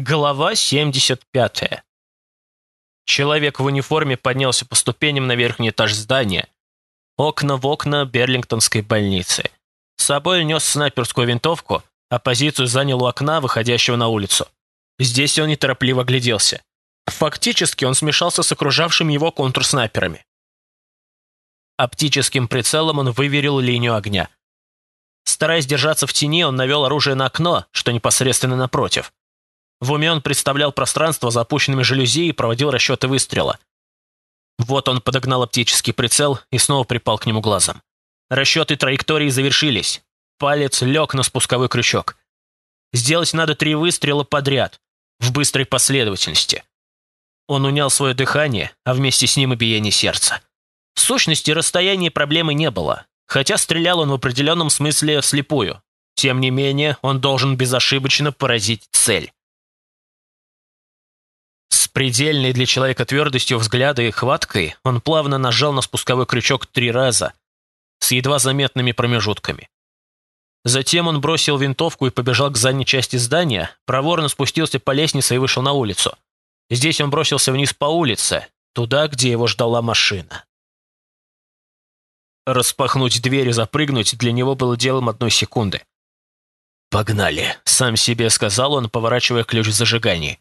Глава 75. Человек в униформе поднялся по ступеням на верхний этаж здания. Окна в окна Берлингтонской больницы. С собой нес снайперскую винтовку, а позицию занял у окна, выходящего на улицу. Здесь он неторопливо гляделся. Фактически он смешался с окружавшими его контрснайперами. Оптическим прицелом он выверил линию огня. Стараясь держаться в тени, он навел оружие на окно, что непосредственно напротив. В уме он представлял пространство за опущенными жалюзи и проводил расчеты выстрела. Вот он подогнал оптический прицел и снова припал к нему глазом. Расчеты траектории завершились. Палец лег на спусковой крючок. Сделать надо три выстрела подряд, в быстрой последовательности. Он унял свое дыхание, а вместе с ним и биение сердца. В сущности, расстояния проблемы не было, хотя стрелял он в определенном смысле вслепую. Тем не менее, он должен безошибочно поразить цель. С предельной для человека твердостью взгляда и хваткой он плавно нажал на спусковой крючок три раза, с едва заметными промежутками. Затем он бросил винтовку и побежал к задней части здания, проворно спустился по лестнице и вышел на улицу. Здесь он бросился вниз по улице, туда, где его ждала машина. Распахнуть дверь и запрыгнуть для него было делом одной секунды. «Погнали», — сам себе сказал он, поворачивая ключ в зажигании.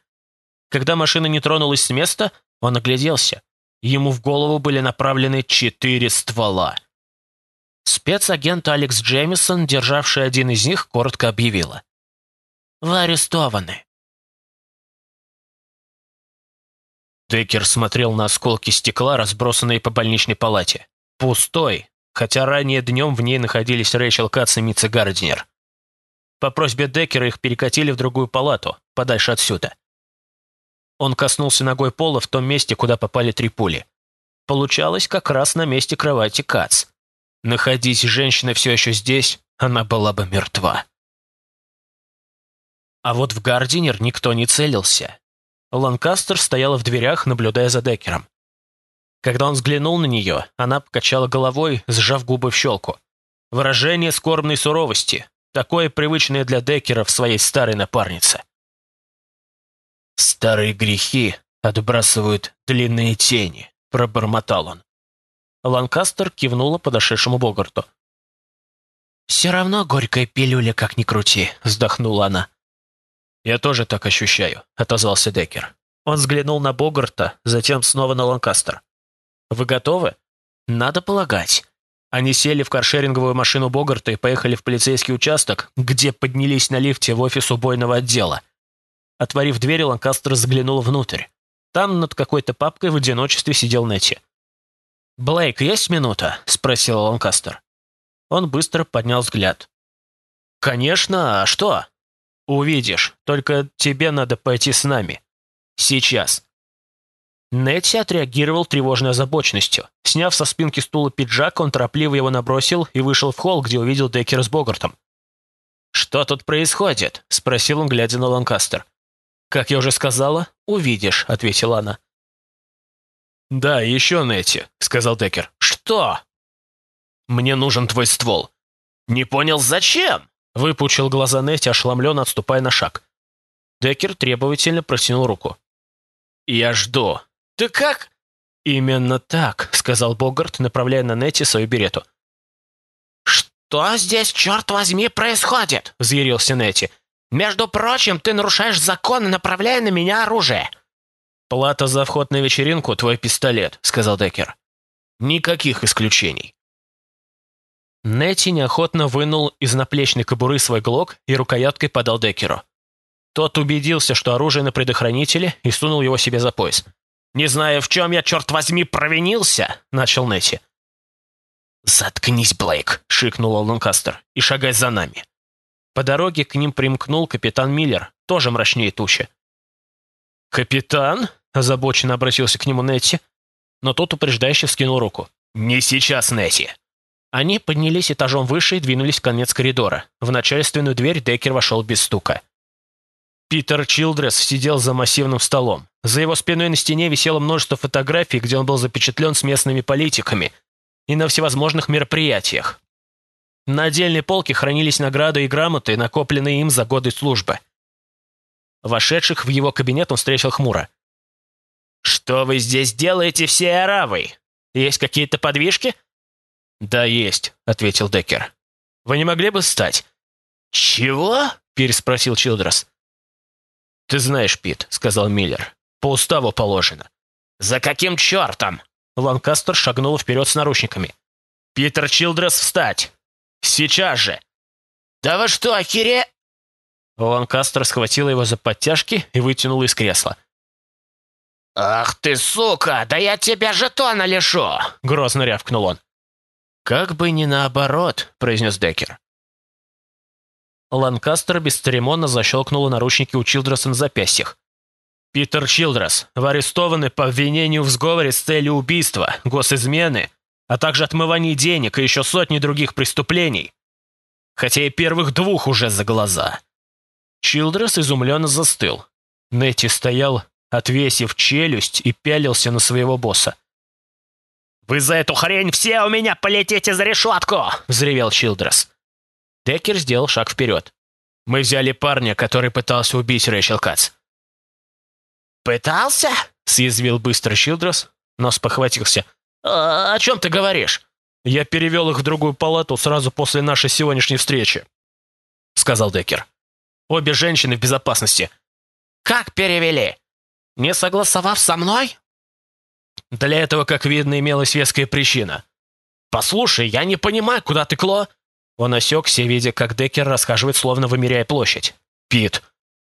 Когда машина не тронулась с места, он огляделся. Ему в голову были направлены четыре ствола. Спецагент Алекс Джемисон, державший один из них, коротко объявила. «Вы арестованы». Деккер смотрел на осколки стекла, разбросанные по больничной палате. Пустой, хотя ранее днем в ней находились Рэйчел Кац и Митца Гардинер. По просьбе Деккера их перекатили в другую палату, подальше отсюда. Он коснулся ногой пола в том месте, куда попали три пули. Получалось как раз на месте кровати Кац. Находись женщина все еще здесь, она была бы мертва. А вот в Гардинер никто не целился. Ланкастер стояла в дверях, наблюдая за Деккером. Когда он взглянул на нее, она покачала головой, сжав губы в щелку. Выражение скорбной суровости, такое привычное для Деккера в своей старой напарнице. «Старые грехи отбрасывают длинные тени», — пробормотал он. Ланкастер кивнула подошедшему Богарту. «Все равно горькая пилюля, как ни крути», — вздохнула она. «Я тоже так ощущаю», — отозвался Деккер. Он взглянул на Богарта, затем снова на Ланкастер. «Вы готовы?» «Надо полагать». Они сели в каршеринговую машину Богарта и поехали в полицейский участок, где поднялись на лифте в офис убойного отдела. Отворив дверь, Ланкастер заглянул внутрь. Там над какой-то папкой в одиночестве сидел Нетти. «Блейк, есть минута?» – спросил Ланкастер. Он быстро поднял взгляд. «Конечно, а что?» «Увидишь, только тебе надо пойти с нами. Сейчас». Нетти отреагировал тревожной озабоченностью. Сняв со спинки стула пиджак, он торопливо его набросил и вышел в холл, где увидел Деккера с Богартом. «Что тут происходит?» – спросил он, глядя на Ланкастер. «Как я уже сказала, увидишь», — ответила она. «Да, еще Нетти», — сказал Деккер. «Что?» «Мне нужен твой ствол». «Не понял, зачем?» — выпучил глаза Нетти, ошеломленно отступая на шаг. Деккер требовательно протянул руку. «Я жду». «Ты как?» «Именно так», — сказал Богарт, направляя на Нетти свою берету. «Что здесь, черт возьми, происходит?» — взъярился Нетти. Между прочим, ты нарушаешь закон, направляя на меня оружие». «Плата за вход на вечеринку — твой пистолет», — сказал Деккер. «Никаких исключений». Нетти неохотно вынул из наплечной кобуры свой глок и рукояткой подал Деккеру. Тот убедился, что оружие на предохранителе, и сунул его себе за пояс. «Не знаю, в чем я, черт возьми, провинился», — начал Нетти. «Заткнись, Блейк», — шикнул Ланкастер, — «и шагай за нами». По дороге к ним примкнул капитан Миллер, тоже мрачнее тучи. «Капитан?» – озабоченно обратился к нему Нетти, но тот упреждающе вскинул руку. «Не сейчас, Нетти!» Они поднялись этажом выше и двинулись в конец коридора. В начальственную дверь Деккер вошел без стука. Питер Чилдрес сидел за массивным столом. За его спиной на стене висело множество фотографий, где он был запечатлен с местными политиками и на всевозможных мероприятиях. На отдельной полке хранились награды и грамоты, накопленные им за годы службы. Вошедших в его кабинет он встретил хмуро. «Что вы здесь делаете всей аравой? Есть какие-то подвижки?» «Да, есть», — ответил Деккер. «Вы не могли бы встать?» «Чего?» — переспросил Чилдрес. «Ты знаешь, Пит», — сказал Миллер. «По уставу положено». «За каким чертом?» Ланкастер шагнул вперед с наручниками. «Питер Чилдрес, встать! Сейчас же!» «Да вы что, охере...» Ланкастер схватил его за подтяжки и вытянул из кресла. «Ах ты, сука! Да я тебя жетона лишу!» — грозно рявкнул он. «Как бы не наоборот», — произнес Деккер. Ланкастер бесцеремонно защелкнул наручники у Чилдреса на запястьях. «Питер Чилдрес, вы арестованы по обвинению в сговоре с целью убийства, госизмены, а также отмывания денег и еще сотни других преступлений. Хотя и первых двух уже за глаза». Чилдрес изумленно застыл. Нетти стоял, отвесив челюсть, и пялился на своего босса. «Вы за эту хрень все у меня полетите за решетку!» — взревел Чилдрес. Деккер сделал шаг вперед. «Мы взяли парня, который пытался убить Рэйчел Кац». «Пытался?» — съязвил быстро Чилдрес, но спохватился. «А «О чем ты говоришь?» «Я перевел их в другую палату сразу после нашей сегодняшней встречи», — сказал Деккер. «Обе женщины в безопасности». «Как перевели? Не согласовав со мной?» Для этого, как видно, имелась веская причина. «Послушай, я не понимаю, куда ты кло...» Он осекся, видя, как Деккер расхаживает, словно вымеряя площадь. «Пит,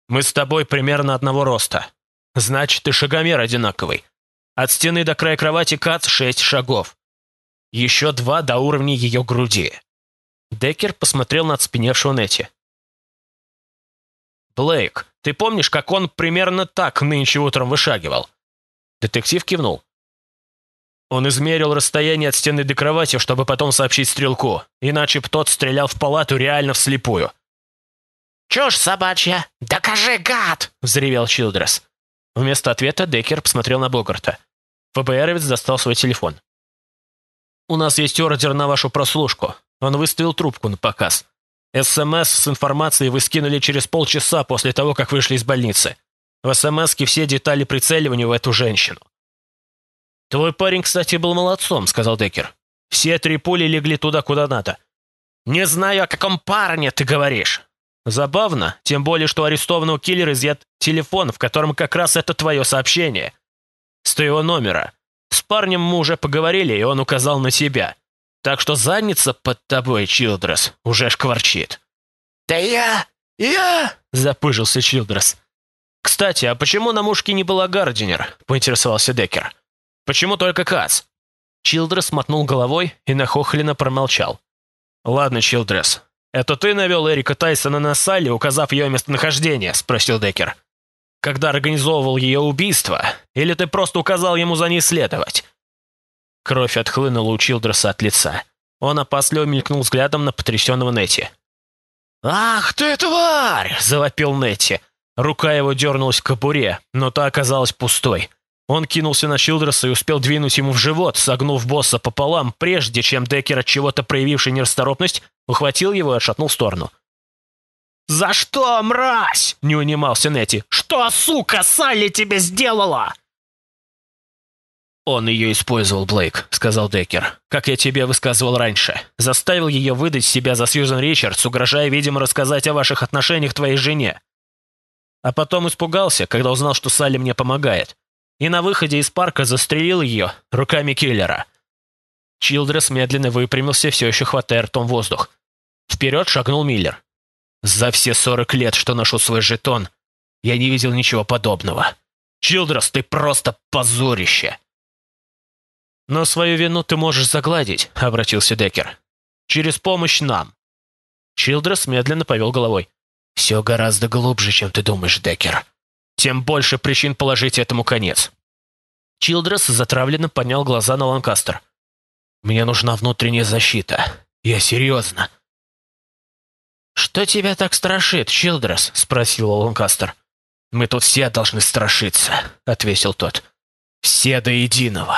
мы с тобой примерно одного роста. Значит, ты шагомер одинаковый. От стены до края кровати Кац шесть шагов. Еще два до уровня ее груди». Деккер посмотрел на отспеневшего Нетти. «Блейк, ты помнишь, как он примерно так нынче утром вышагивал?» Детектив кивнул. Он измерил расстояние от стены до кровати, чтобы потом сообщить стрелку, иначе б тот стрелял в палату реально вслепую. «Чушь собачья! Докажи, гад!» — взревел Чилдрес. Вместо ответа Деккер посмотрел на Богарта. ФБРовец достал свой телефон. «У нас есть ордер на вашу прослушку. Он выставил трубку на показ. СМС с информацией вы скинули через полчаса после того, как вышли из больницы. В СМСке все детали прицеливания в эту женщину. «Твой парень, кстати, был молодцом», — сказал Деккер. «Все три пули легли туда, куда надо». «Не знаю, о каком парне ты говоришь». «Забавно, тем более, что арестованного киллера изъят телефон, в котором как раз это твое сообщение. С твоего номера. С парнем мы уже поговорили, и он указал на тебя. Так что задница под тобой, Чилдрес, уже шкварчит». «Да я... я...» — запыжился Чилдрес. «Кстати, а почему на мушке не была Гардинер?» — поинтересовался Деккер. Почему только Кац?» Чилдрес мотнул головой и нахохленно промолчал. «Ладно, Чилдрес, это ты навел Эрика Тайсона на Салли, указав ее местонахождение?» – спросил Деккер. «Когда организовывал ее убийство? Или ты просто указал ему за ней следовать?» Кровь отхлынула у Чилдреса от лица. Он опасливо мелькнул взглядом на потрясенного Нетти. «Ах ты, тварь!» – завопил Нетти. Рука его дернулась к кобуре, но та оказалась пустой. Он кинулся на Чилдерса и успел двинуть ему в живот, согнув босса пополам, прежде чем Деккер, от чего-то проявивший нерасторопность, ухватил его и отшатнул в сторону. «За что, мразь?» — не унимался Нети. «Что, сука, Салли тебе сделала?» «Он ее использовал, Блейк», — сказал Деккер. «Как я тебе высказывал раньше. Заставил ее выдать себя за Сьюзен Ричардс, угрожая, видимо, рассказать о ваших отношениях твоей жене. А потом испугался, когда узнал, что Салли мне помогает и на выходе из парка застрелил ее руками киллера. Чилдрес медленно выпрямился, все еще хватая ртом воздух. Вперед шагнул Миллер. «За все сорок лет, что ношу свой жетон, я не видел ничего подобного. Чилдрес, ты просто позорище!» «Но свою вину ты можешь загладить», — обратился Деккер. «Через помощь нам». Чилдрес медленно повел головой. «Все гораздо глубже, чем ты думаешь, Деккер тем больше причин положить этому конец. Чилдрес затравленно поднял глаза на Ланкастер. «Мне нужна внутренняя защита. Я серьезно». «Что тебя так страшит, Чилдрес?» — спросил Ланкастер. «Мы тут все должны страшиться», — ответил тот. «Все до единого.